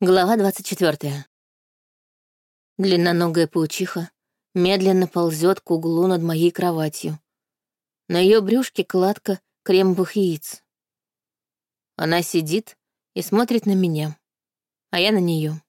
Глава 24. Длинноногая паучиха медленно ползет к углу над моей кроватью. На ее брюшке кладка кремовых яиц. Она сидит и смотрит на меня, а я на нее.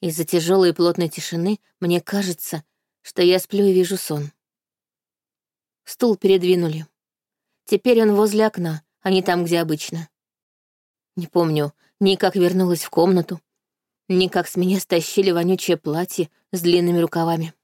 Из-за тяжелой и плотной тишины мне кажется, что я сплю и вижу сон. Стул передвинули. Теперь он возле окна, а не там, где обычно. Не помню, ни как вернулась в комнату, ни как с меня стащили вонючее платье с длинными рукавами.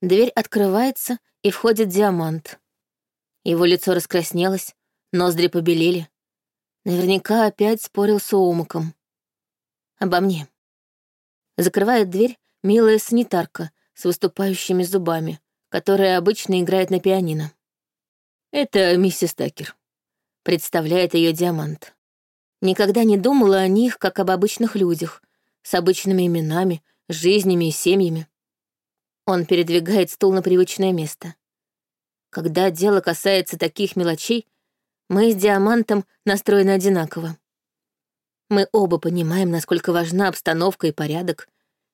Дверь открывается, и входит диамант. Его лицо раскраснелось, ноздри побелели. Наверняка опять спорил с Оумаком. Обо мне. Закрывает дверь милая санитарка с выступающими зубами, которая обычно играет на пианино. Это миссис Такер. Представляет ее диамант. Никогда не думала о них, как об обычных людях, с обычными именами, жизнями и семьями. Он передвигает стул на привычное место. Когда дело касается таких мелочей, мы с Диамантом настроены одинаково. Мы оба понимаем, насколько важна обстановка и порядок,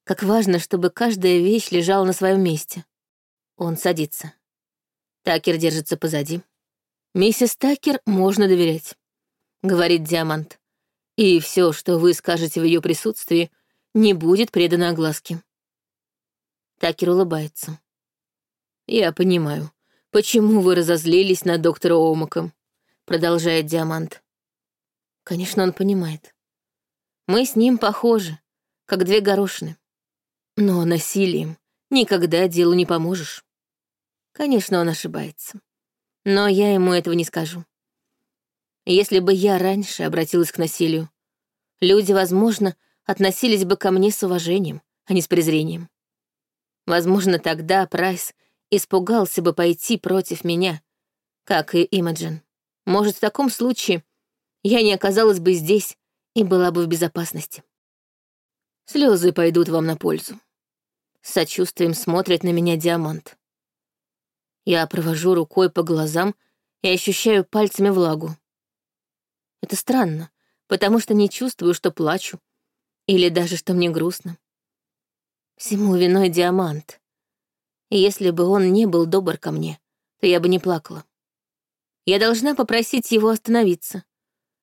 как важно, чтобы каждая вещь лежала на своем месте. Он садится. Такер держится позади. Миссис Такер можно доверять. — говорит Диамант. «И все, что вы скажете в ее присутствии, не будет предано огласке». Такер улыбается. «Я понимаю, почему вы разозлились на доктора Омака», — продолжает Диамант. Конечно, он понимает. Мы с ним похожи, как две горошины. Но насилием никогда делу не поможешь. Конечно, он ошибается. Но я ему этого не скажу. Если бы я раньше обратилась к насилию, люди, возможно, относились бы ко мне с уважением, а не с презрением. Возможно, тогда Прайс испугался бы пойти против меня, как и Имаджин. Может, в таком случае я не оказалась бы здесь и была бы в безопасности. Слезы пойдут вам на пользу. С сочувствием смотрит на меня Диамант. Я провожу рукой по глазам и ощущаю пальцами влагу. Это странно, потому что не чувствую, что плачу. Или даже, что мне грустно. Всему виной диамант. И если бы он не был добр ко мне, то я бы не плакала. Я должна попросить его остановиться.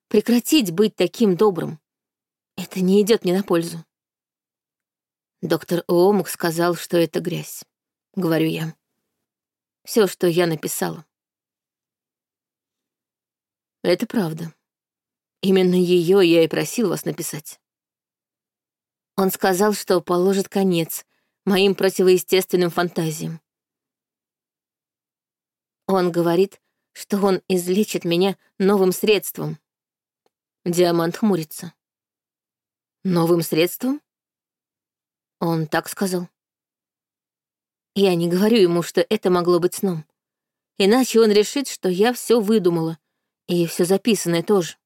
Прекратить быть таким добрым. Это не идет мне на пользу. Доктор Оомук сказал, что это грязь, говорю я. Все, что я написала. Это правда. Именно ее я и просил вас написать. Он сказал, что положит конец моим противоестественным фантазиям. Он говорит, что он излечит меня новым средством. Диамант хмурится. Новым средством? Он так сказал. Я не говорю ему, что это могло быть сном. Иначе он решит, что я все выдумала, и все записанное тоже.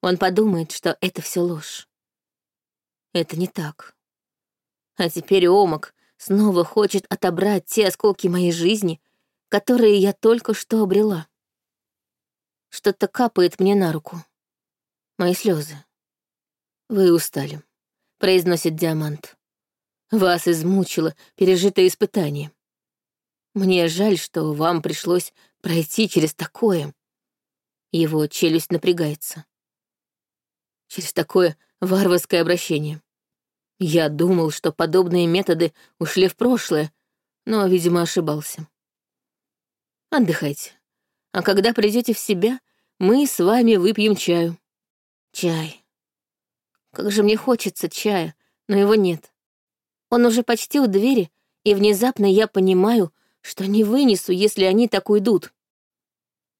Он подумает, что это все ложь. Это не так. А теперь Омак снова хочет отобрать те осколки моей жизни, которые я только что обрела. Что-то капает мне на руку. Мои слезы. «Вы устали», — произносит Диамант. «Вас измучило пережитое испытание. Мне жаль, что вам пришлось пройти через такое». Его челюсть напрягается через такое варварское обращение. Я думал, что подобные методы ушли в прошлое, но, видимо, ошибался. Отдыхайте. А когда придете в себя, мы с вами выпьем чаю. Чай. Как же мне хочется чая, но его нет. Он уже почти у двери, и внезапно я понимаю, что не вынесу, если они так уйдут.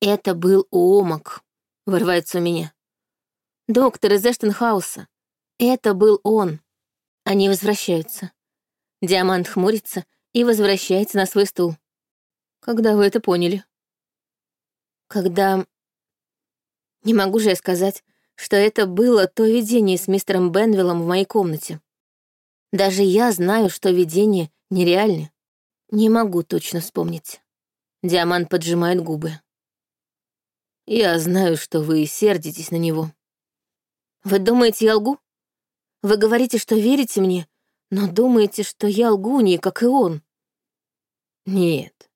Это был омак, вырывается у меня. Доктор из Эштенхауса. Это был он. Они возвращаются. Диамант хмурится и возвращается на свой стул. Когда вы это поняли? Когда... Не могу же я сказать, что это было то видение с мистером Бенвиллом в моей комнате. Даже я знаю, что видение нереальны. Не могу точно вспомнить. Диамант поджимает губы. Я знаю, что вы сердитесь на него. Вы думаете, я лгу? Вы говорите, что верите мне, но думаете, что я лгунья, как и он. Нет.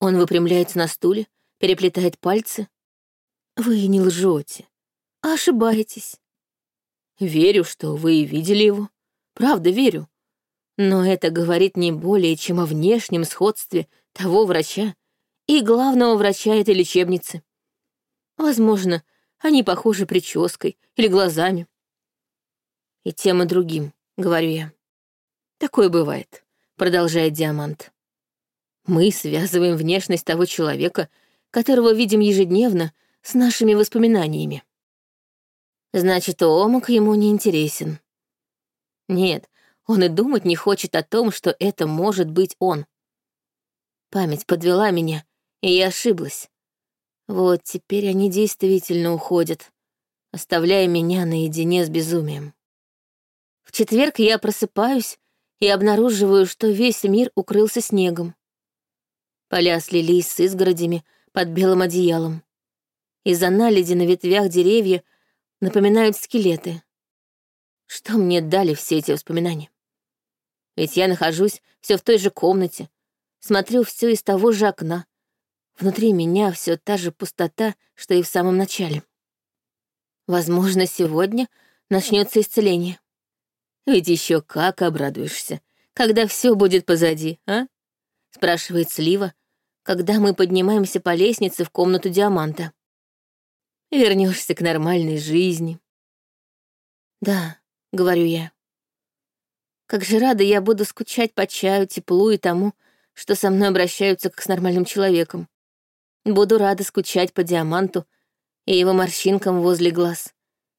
Он выпрямляется на стуле, переплетает пальцы. Вы не лжете, а ошибаетесь. Верю, что вы видели его. Правда, верю. Но это говорит не более, чем о внешнем сходстве того врача и главного врача этой лечебницы. Возможно, они похожи прической или глазами. И тем и другим, говорю я. Такое бывает, продолжает Диамант. Мы связываем внешность того человека, которого видим ежедневно, с нашими воспоминаниями. Значит, Омак ему не интересен. Нет, он и думать не хочет о том, что это может быть он. Память подвела меня, и я ошиблась. Вот теперь они действительно уходят, оставляя меня наедине с безумием. В четверг я просыпаюсь и обнаруживаю, что весь мир укрылся снегом. Поля слились с изгородями под белым одеялом. Из-за наледи на ветвях деревья напоминают скелеты. Что мне дали все эти воспоминания? Ведь я нахожусь все в той же комнате, смотрю все из того же окна. Внутри меня все та же пустота, что и в самом начале. Возможно, сегодня начнется исцеление. Ведь еще как обрадуешься, когда все будет позади, а? спрашивает Слива, когда мы поднимаемся по лестнице в комнату Диаманта. Вернешься к нормальной жизни. Да, говорю я. Как же рада я буду скучать по чаю, теплу и тому, что со мной обращаются как с нормальным человеком. Буду рада скучать по Диаманту и его морщинкам возле глаз,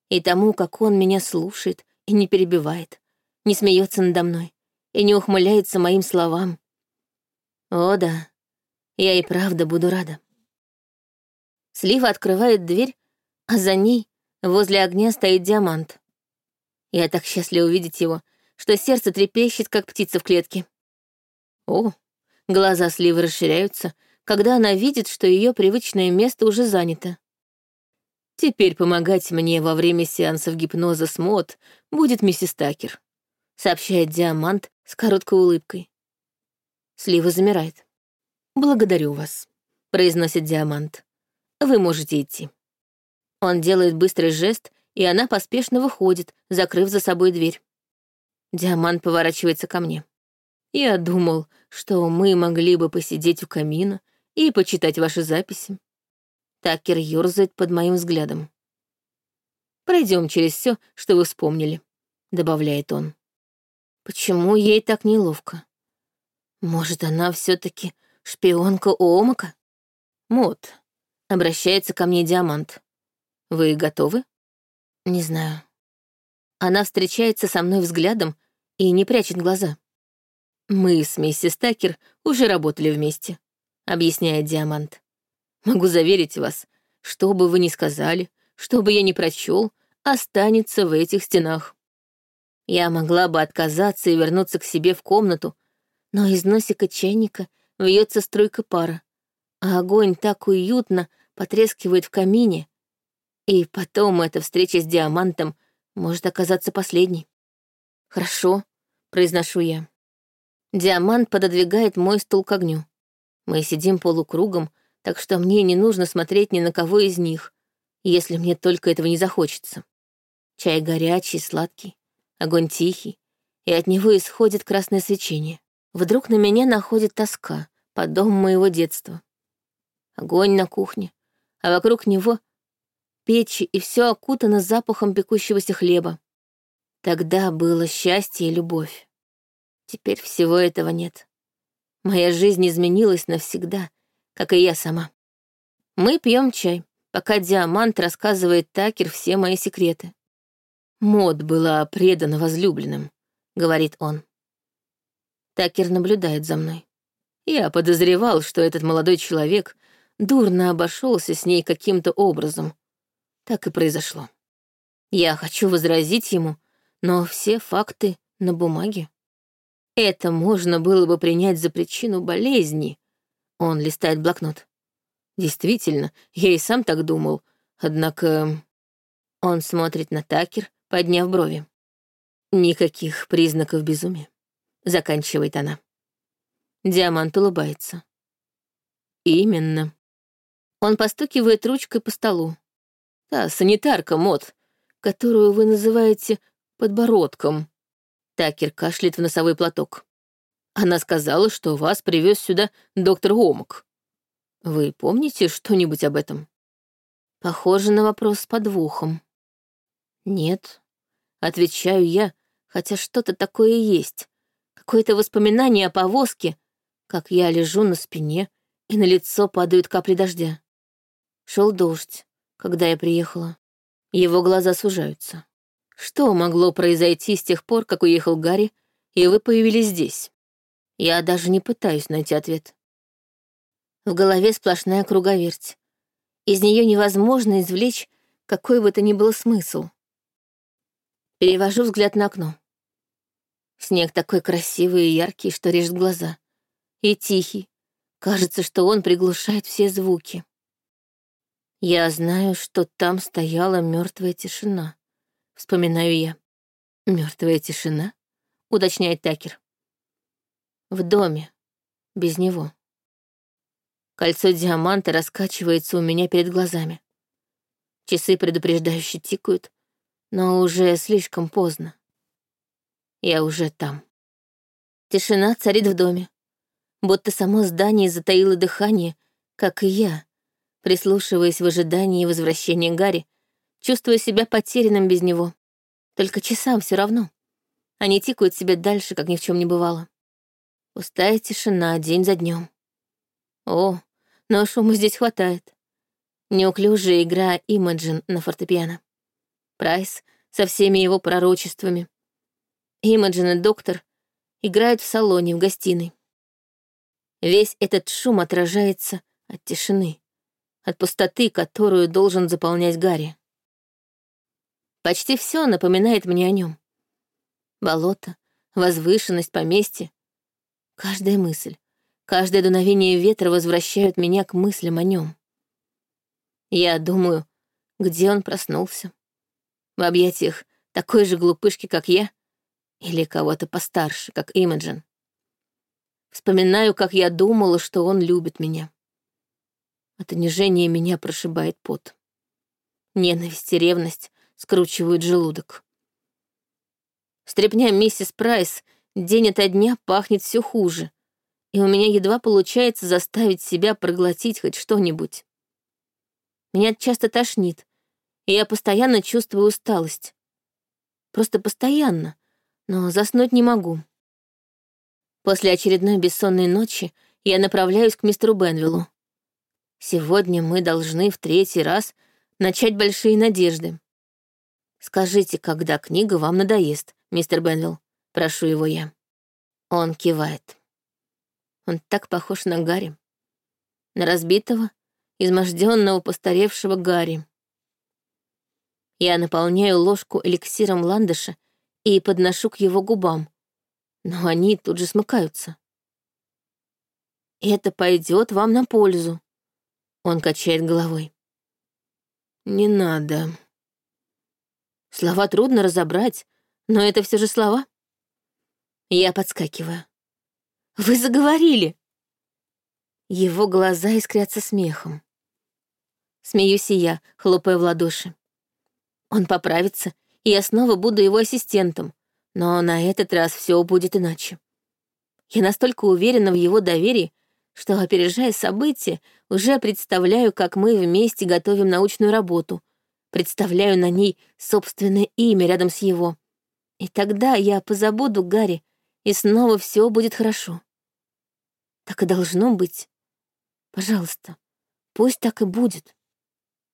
и тому, как он меня слушает и не перебивает, не смеется надо мной и не ухмыляется моим словам. О да, я и правда буду рада. Слива открывает дверь, а за ней возле огня стоит диамант. Я так счастлива увидеть его, что сердце трепещет, как птица в клетке. О, глаза Сливы расширяются, когда она видит, что ее привычное место уже занято. Теперь помогать мне во время сеансов гипноза с Мод будет миссис Такер, сообщает Диамант с короткой улыбкой. Слива замирает. «Благодарю вас», — произносит Диамант. «Вы можете идти». Он делает быстрый жест, и она поспешно выходит, закрыв за собой дверь. Диамант поворачивается ко мне. Я думал, что мы могли бы посидеть у камина и почитать ваши записи. Такер ёрзает под моим взглядом. Пройдем через все, что вы вспомнили, добавляет он. Почему ей так неловко? Может, она все таки шпионка Омака? Мот, обращается ко мне Диамант. Вы готовы? Не знаю. Она встречается со мной взглядом и не прячет глаза. «Мы с миссис Такер уже работали вместе», — объясняет Диамант. «Могу заверить вас, что бы вы ни сказали, что бы я ни прочел, останется в этих стенах. Я могла бы отказаться и вернуться к себе в комнату, но из носика чайника вьется струйка пара, а огонь так уютно потрескивает в камине. И потом эта встреча с Диамантом — может оказаться последней. «Хорошо», — произношу я. Диамант пододвигает мой стул к огню. Мы сидим полукругом, так что мне не нужно смотреть ни на кого из них, если мне только этого не захочется. Чай горячий, сладкий, огонь тихий, и от него исходит красное свечение. Вдруг на меня находит тоска по дому моего детства. Огонь на кухне, а вокруг него печи, и все окутано запахом пекущегося хлеба. Тогда было счастье и любовь. Теперь всего этого нет. Моя жизнь изменилась навсегда, как и я сама. Мы пьем чай, пока Диамант рассказывает Такер все мои секреты. Мод была предана возлюбленным, говорит он. Такер наблюдает за мной. Я подозревал, что этот молодой человек дурно обошелся с ней каким-то образом, так и произошло. Я хочу возразить ему, но все факты на бумаге. Это можно было бы принять за причину болезни. Он листает блокнот. Действительно, я и сам так думал, однако... Он смотрит на Такер, подняв брови. «Никаких признаков безумия», — заканчивает она. Диамант улыбается. «Именно». Он постукивает ручкой по столу. «Та санитарка, Мот, которую вы называете подбородком». Такер кашляет в носовой платок. Она сказала, что вас привез сюда доктор Омак. Вы помните что-нибудь об этом? Похоже на вопрос с подвохом. Нет, отвечаю я, хотя что-то такое есть. Какое-то воспоминание о повозке, как я лежу на спине, и на лицо падают капли дождя. Шел дождь, когда я приехала. Его глаза сужаются. Что могло произойти с тех пор, как уехал Гарри, и вы появились здесь? Я даже не пытаюсь найти ответ. В голове сплошная круговерть. Из нее невозможно извлечь какой бы то ни было смысл. Перевожу взгляд на окно. Снег такой красивый и яркий, что режет глаза. И тихий. Кажется, что он приглушает все звуки. Я знаю, что там стояла мертвая тишина. Вспоминаю я. Мертвая тишина? Уточняет Такер. В доме. Без него. Кольцо диаманта раскачивается у меня перед глазами. Часы предупреждающе тикают, но уже слишком поздно. Я уже там. Тишина царит в доме. Будто само здание затаило дыхание, как и я, прислушиваясь в ожидании возвращения Гарри, чувствуя себя потерянным без него. Только часам все равно. Они тикают себе дальше, как ни в чем не бывало. Пустая тишина день за днем. О, но шума здесь хватает. Неуклюжая игра Имаджин на фортепиано. Прайс со всеми его пророчествами. Имаджин и доктор играют в салоне, в гостиной. Весь этот шум отражается от тишины, от пустоты, которую должен заполнять Гарри. Почти все напоминает мне о нем. Болото, возвышенность поместья, Каждая мысль, каждое дуновение ветра возвращают меня к мыслям о нем. Я думаю, где он проснулся? В объятиях такой же глупышки, как я? Или кого-то постарше, как Имаджин? Вспоминаю, как я думала, что он любит меня. От унижения меня прошибает пот. Ненависть и ревность скручивают желудок. Стрепня миссис Прайс — День ото дня пахнет все хуже, и у меня едва получается заставить себя проглотить хоть что-нибудь. Меня часто тошнит, и я постоянно чувствую усталость. Просто постоянно, но заснуть не могу. После очередной бессонной ночи я направляюсь к мистеру Бенвиллу. Сегодня мы должны в третий раз начать большие надежды. Скажите, когда книга вам надоест, мистер Бенвилл. Прошу его я. Он кивает. Он так похож на Гарри. На разбитого, изможденного, постаревшего Гарри. Я наполняю ложку эликсиром ландыша и подношу к его губам, но они тут же смыкаются. «Это пойдет вам на пользу», — он качает головой. «Не надо». Слова трудно разобрать, но это все же слова. Я подскакиваю. «Вы заговорили!» Его глаза искрятся смехом. Смеюсь и я, хлопая в ладоши. Он поправится, и я снова буду его ассистентом, но на этот раз все будет иначе. Я настолько уверена в его доверии, что, опережая события, уже представляю, как мы вместе готовим научную работу, представляю на ней собственное имя рядом с его. И тогда я позабуду Гарри и снова все будет хорошо. Так и должно быть. Пожалуйста, пусть так и будет.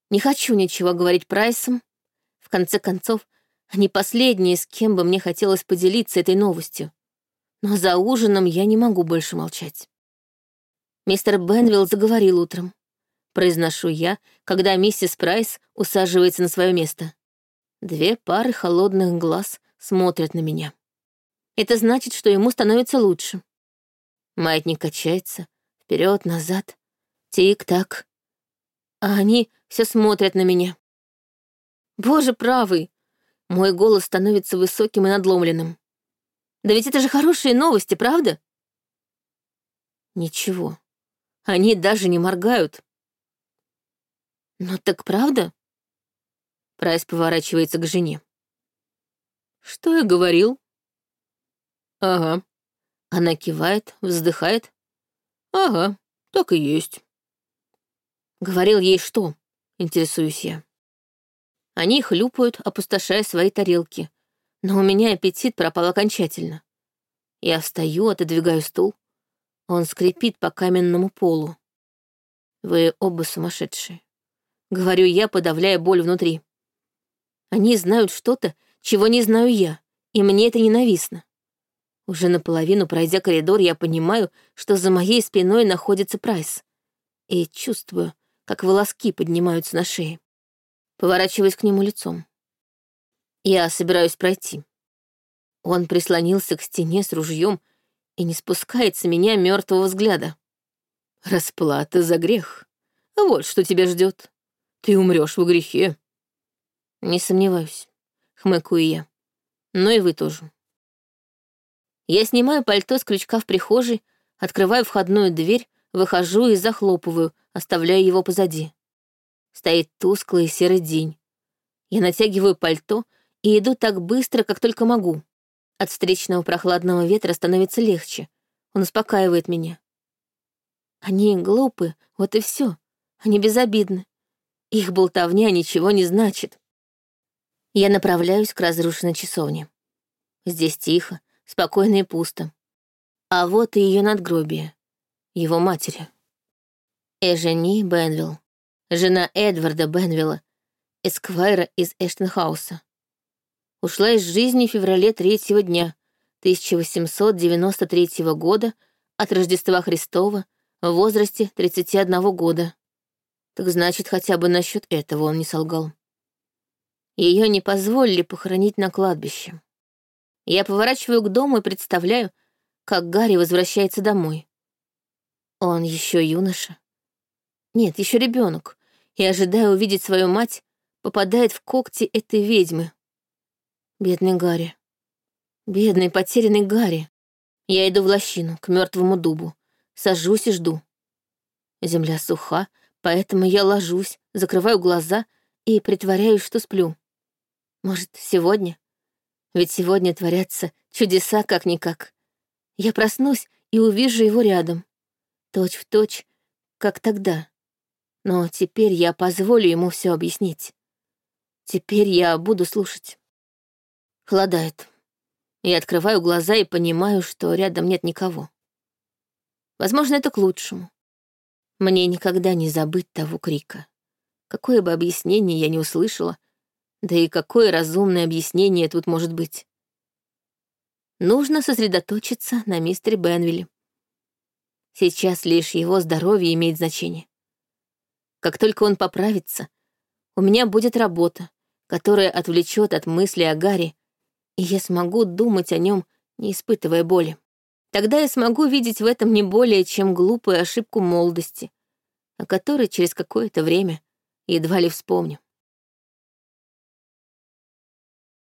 Не хочу ничего говорить Прайсом. В конце концов, они последние, с кем бы мне хотелось поделиться этой новостью. Но за ужином я не могу больше молчать. Мистер Бенвилл заговорил утром. Произношу я, когда миссис Прайс усаживается на свое место. Две пары холодных глаз смотрят на меня. Это значит, что ему становится лучше. Маятник качается, вперед, назад, тик-так. А они все смотрят на меня. Боже правый, Мой голос становится высоким и надломленным. Да ведь это же хорошие новости, правда? Ничего. Они даже не моргают. Ну так правда? Прайс поворачивается к жене. Что я говорил? Ага. Она кивает, вздыхает. Ага, так и есть. Говорил ей что? Интересуюсь я. Они хлюпают, опустошая свои тарелки. Но у меня аппетит пропал окончательно. Я встаю, отодвигаю стул. Он скрипит по каменному полу. Вы оба сумасшедшие. Говорю я, подавляя боль внутри. Они знают что-то, чего не знаю я, и мне это ненавистно. Уже наполовину, пройдя коридор, я понимаю, что за моей спиной находится Прайс. И чувствую, как волоски поднимаются на шее. Поворачиваюсь к нему лицом. Я собираюсь пройти. Он прислонился к стене с ружьем и не спускает с меня мертвого взгляда. Расплата за грех. Вот что тебя ждет. Ты умрешь в грехе. Не сомневаюсь, хмыкаю я. Но и вы тоже. Я снимаю пальто с крючка в прихожей, открываю входную дверь, выхожу и захлопываю, оставляя его позади. Стоит тусклый серый день. Я натягиваю пальто и иду так быстро, как только могу. От встречного прохладного ветра становится легче. Он успокаивает меня. Они глупы, вот и все. Они безобидны. Их болтовня ничего не значит. Я направляюсь к разрушенной часовне. Здесь тихо, спокойно и пусто. А вот и ее надгробие, его матери. Эжени Бенвилл, жена Эдварда Бенвилла, эсквайра из Эштенхауса. Ушла из жизни в феврале третьего дня 1893 года от Рождества Христова в возрасте 31 года. Так значит, хотя бы насчет этого он не солгал. Ее не позволили похоронить на кладбище. Я поворачиваю к дому и представляю, как Гарри возвращается домой. Он еще юноша. Нет, еще ребенок, и, ожидая увидеть свою мать, попадает в когти этой ведьмы. Бедный Гарри. Бедный потерянный Гарри. Я иду в лощину, к мертвому дубу, сажусь и жду. Земля суха, поэтому я ложусь, закрываю глаза и притворяюсь, что сплю. Может, сегодня? Ведь сегодня творятся чудеса как-никак. Я проснусь и увижу его рядом. Точь в точь, как тогда. Но теперь я позволю ему все объяснить. Теперь я буду слушать. Холодает. Я открываю глаза и понимаю, что рядом нет никого. Возможно, это к лучшему. Мне никогда не забыть того крика. Какое бы объяснение я не услышала, да и какое разумное объяснение тут может быть? Нужно сосредоточиться на мистере Бенвилле. Сейчас лишь его здоровье имеет значение. Как только он поправится, у меня будет работа, которая отвлечет от мысли о Гарри, и я смогу думать о нем, не испытывая боли. Тогда я смогу видеть в этом не более чем глупую ошибку молодости, о которой через какое-то время едва ли вспомню.